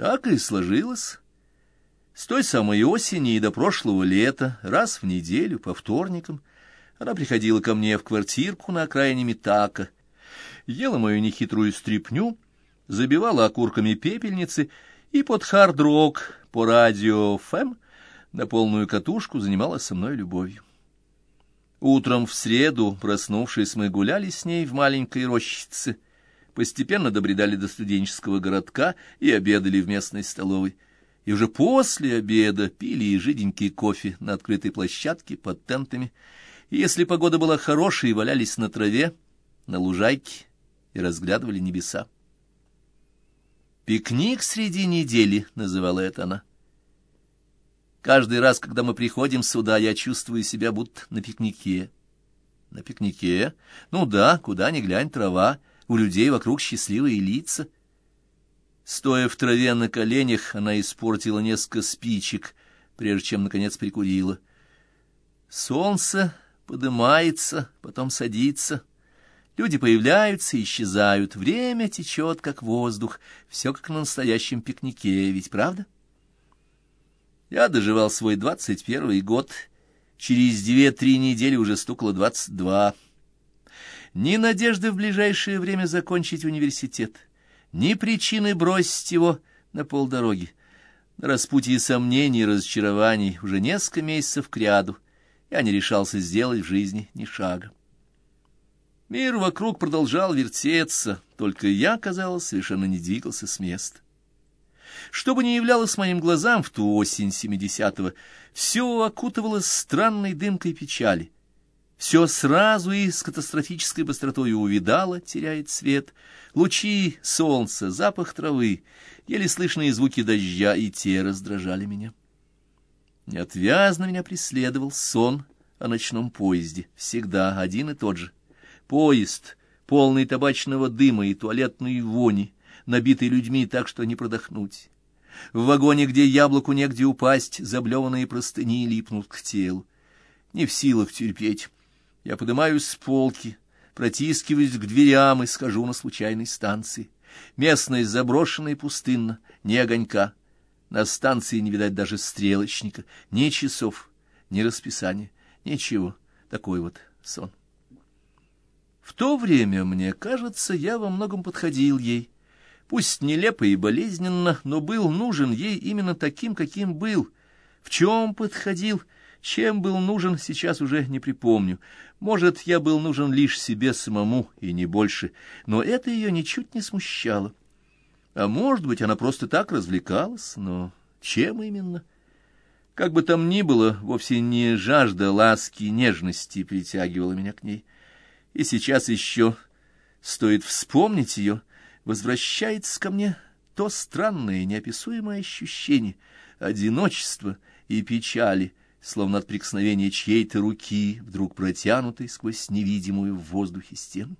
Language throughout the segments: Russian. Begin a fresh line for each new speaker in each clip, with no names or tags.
Так и сложилось. С той самой осени и до прошлого лета, раз в неделю, по вторникам, она приходила ко мне в квартирку на окраине Митака, ела мою нехитрую стряпню, забивала окурками пепельницы и под хард-рок по радио ФМ на полную катушку занималась со мной любовью. Утром в среду, проснувшись, мы гуляли с ней в маленькой рощице, постепенно добредали до студенческого городка и обедали в местной столовой и уже после обеда пили жиденький кофе на открытой площадке под тентами, и если погода была хорошей, валялись на траве, на лужайке и разглядывали небеса. «Пикник среди недели» — называла это она. Каждый раз, когда мы приходим сюда, я чувствую себя будто на пикнике. На пикнике? Ну да, куда ни глянь, трава, у людей вокруг счастливые лица — Стоя в траве на коленях, она испортила несколько спичек, прежде чем, наконец, прикурила. Солнце подымается, потом садится. Люди появляются и исчезают. Время течет, как воздух. Все как на настоящем пикнике, ведь правда? Я доживал свой двадцать первый год. Через две-три недели уже стукало двадцать два. Ни надежды в ближайшее время закончить университет — ни причины бросить его на полдороги. На распутье сомнений и разочарований уже несколько месяцев кряду я не решался сделать в жизни ни шага. Мир вокруг продолжал вертеться, только я, казалось, совершенно не двигался с места. Что бы ни являлось моим глазам в ту осень семидесятого, все окутывалось странной дымкой печали. Все сразу и с катастрофической быстротой увидало, теряет цвет — Лучи солнца, запах травы, еле слышные звуки дождя, и те раздражали меня. Неотвязно меня преследовал сон о ночном поезде, всегда один и тот же. Поезд, полный табачного дыма и туалетной вони, набитый людьми так, что не продохнуть. В вагоне, где яблоку негде упасть, заблеванные простыни липнут к телу. Не в силах терпеть. Я поднимаюсь с полки, протискиваюсь к дверям и схожу на случайной станции. Местность заброшена и пустынна, ни огонька. На станции не видать даже стрелочника, ни часов, ни расписания, ничего. Такой вот сон. В то время, мне кажется, я во многом подходил ей. Пусть нелепо и болезненно, но был нужен ей именно таким, каким был. В чем подходил — чем был нужен, сейчас уже не припомню. Может, я был нужен лишь себе самому, и не больше, но это ее ничуть не смущало. А может быть, она просто так развлекалась, но чем именно? Как бы там ни было, вовсе не жажда ласки и нежности притягивала меня к ней. И сейчас еще, стоит вспомнить ее, возвращается ко мне то странное неописуемое ощущение одиночества и печали, словно от прикосновения чьей-то руки, вдруг протянутой сквозь невидимую в воздухе стену.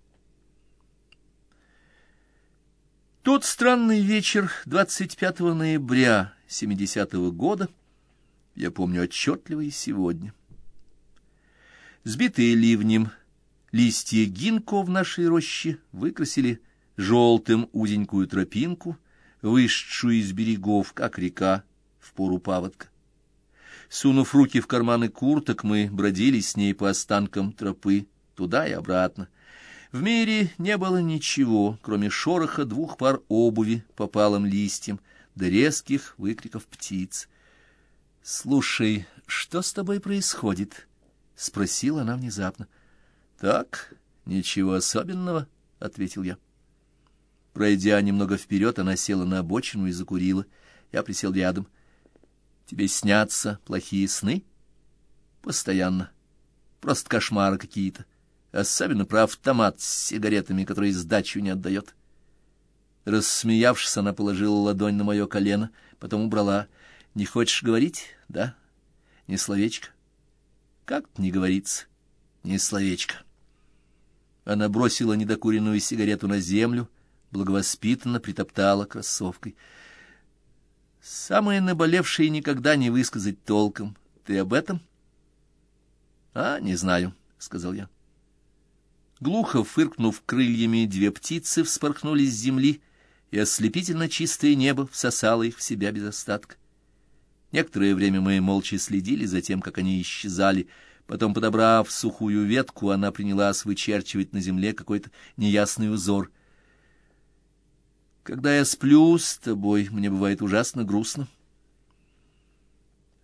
Тот странный вечер 25 ноября 70-го года я помню отчетливо и сегодня. Сбитые ливнем листья гинко в нашей роще выкрасили желтым узенькую тропинку, вышедшую из берегов, как река, в пору паводка. Сунув руки в карманы курток, мы бродили с ней по останкам тропы, туда и обратно. В мире не было ничего, кроме шороха двух пар обуви по палым листьям, да резких выкриков птиц. — Слушай, что с тобой происходит? — спросила она внезапно. — Так, ничего особенного, — ответил я. Пройдя немного вперед, она села на обочину и закурила. Я присел рядом — Тебе снятся плохие сны? Постоянно. Просто кошмары какие-то. Особенно про автомат с сигаретами, который сдачу не отдает. Рассмеявшись, она положила ладонь на мое колено, потом убрала. «Не хочешь говорить? Да? Не словечко?» «Как-то не говорится. Не словечко». Она бросила недокуренную сигарету на землю, благовоспитанно притоптала кроссовкой — Самое наболевшее никогда не высказать толком. Ты об этом? — А, не знаю, — сказал я. Глухо фыркнув крыльями, две птицы вспорхнули с земли и ослепительно чистое небо всосало их в себя без остатка. Некоторое время мы молча следили за тем, как они исчезали. Потом, подобрав сухую ветку, она принялась вычерчивать на земле какой-то неясный узор. Когда я сплю с тобой, мне бывает ужасно грустно.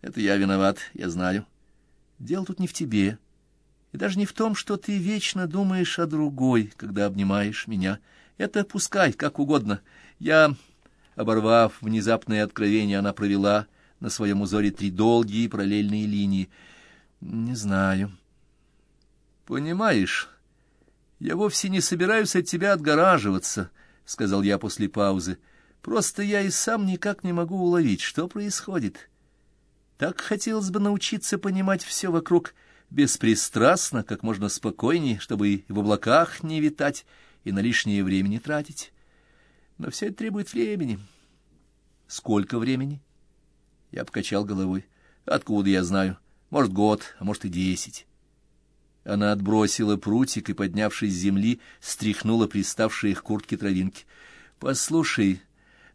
Это я виноват, я знаю. Дело тут не в тебе, и даже не в том, что ты вечно думаешь о другой, когда обнимаешь меня. Это пускай, как угодно. Я, оборвав внезапное откровение, она провела на своем узоре три долгие параллельные линии. Не знаю. Понимаешь, я вовсе не собираюсь от тебя отгораживаться, — сказал я после паузы. Просто я и сам никак не могу уловить, что происходит. Так хотелось бы научиться понимать все вокруг беспристрастно, как можно спокойнее, чтобы и в облаках не витать, и на лишнее время не тратить. Но все это требует времени. Сколько времени? Я покачал головой. Откуда я знаю? Может, год, а может и десять. Она отбросила прутик и, поднявшись с земли, стряхнула приставшие к куртке травинки. — Послушай,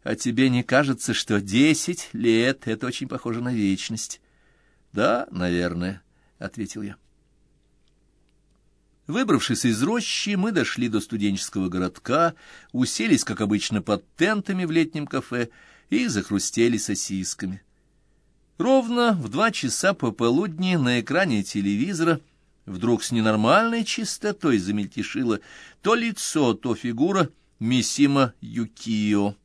а тебе не кажется, что десять лет — это очень похоже на вечность? — Да, наверное, — ответил я. Выбравшись из рощи, мы дошли до студенческого городка, уселись, как обычно, под тентами в летнем кафе и захрустели сосисками. Ровно в два часа пополудни на экране телевизора вдруг с ненормальной чистотой замельтешило то лицо, то фигура Мисима Юкио.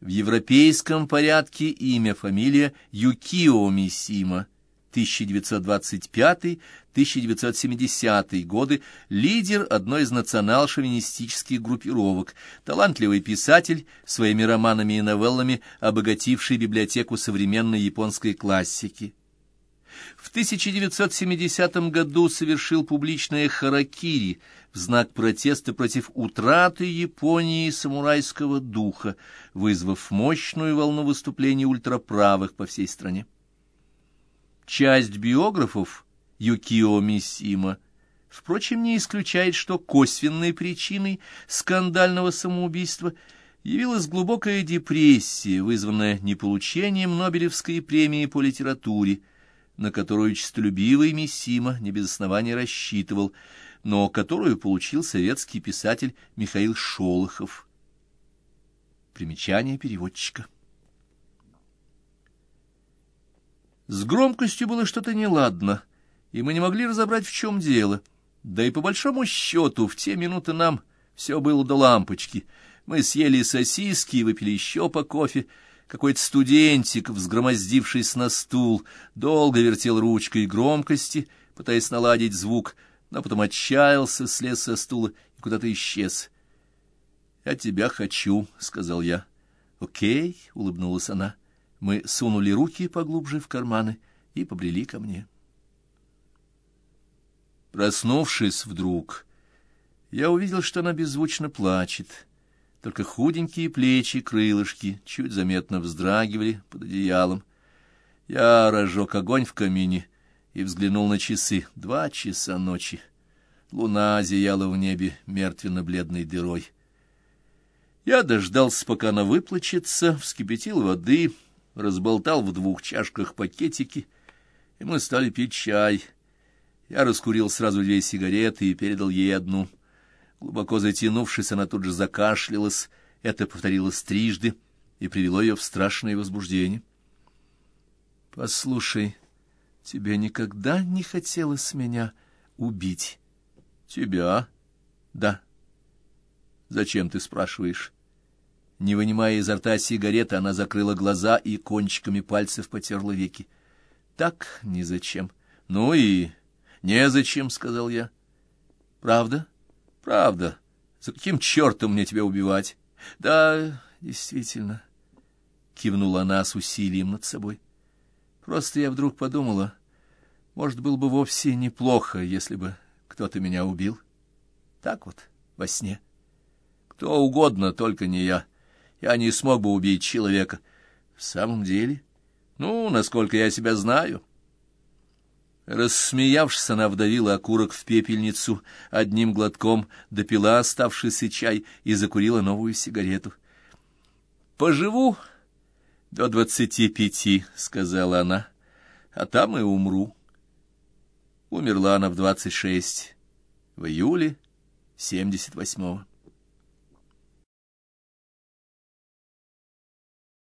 В европейском порядке имя, фамилия Юкио Мисима, 1925-1970 годы, лидер одной из национал-шовинистических группировок, талантливый писатель, своими романами и новеллами обогативший библиотеку современной японской классики. В 1970 году совершил публичное харакири в знак протеста против утраты Японии самурайского духа, вызвав мощную волну выступлений ультраправых по всей стране. Часть биографов Юкио Мисима, впрочем, не исключает, что косвенной причиной скандального самоубийства явилась глубокая депрессия, вызванная неполучением Нобелевской премии по литературе, на которую честолюбивый Мисима не без основания рассчитывал, но которую получил советский писатель Михаил Шолохов. Примечание переводчика. С громкостью было что-то неладно, и мы не могли разобрать, в чем дело. Да и по большому счету в те минуты нам все было до лампочки. Мы съели сосиски и выпили еще по кофе, какой-то студентик, взгромоздившись на стул, долго вертел ручкой громкости, пытаясь наладить звук, но потом отчаялся, слез со стула и куда-то исчез. «Я тебя хочу», — сказал я. «Окей», — улыбнулась она. Мы сунули руки поглубже в карманы и побрели ко мне. Проснувшись вдруг, я увидел, что она беззвучно плачет. Только худенькие плечи, крылышки чуть заметно вздрагивали под одеялом. Я разжег огонь в камине и взглянул на часы. Два часа ночи. Луна зияла в небе мертвенно-бледной дырой. Я дождался, пока она выплачется, вскипятил воды, разболтал в двух чашках пакетики, и мы стали пить чай. Я раскурил сразу две сигареты и передал ей одну — Глубоко затянувшись, она тут же закашлялась. Это повторилось трижды и привело ее в страшное возбуждение. — Послушай, тебе никогда не хотелось меня убить? — Тебя? — Да. — Зачем ты спрашиваешь? Не вынимая изо рта сигареты, она закрыла глаза и кончиками пальцев потерла веки. — Так, незачем. — Ну и незачем, — сказал я. — Правда? — Правда. За каким чертом мне тебя убивать? Да, действительно, кивнула она с усилием над собой. Просто я вдруг подумала, может, было бы вовсе неплохо, если бы кто-то меня убил. Так вот, во сне. Кто угодно, только не я. Я не смог бы убить человека. В самом деле? Ну, насколько я себя знаю. Рассмеявшись, она вдавила окурок в пепельницу, одним глотком допила оставшийся чай и закурила новую сигарету. «Поживу до двадцати пяти», — сказала она, — «а там и умру». Умерла она в двадцать шесть, в июле семьдесят восьмого.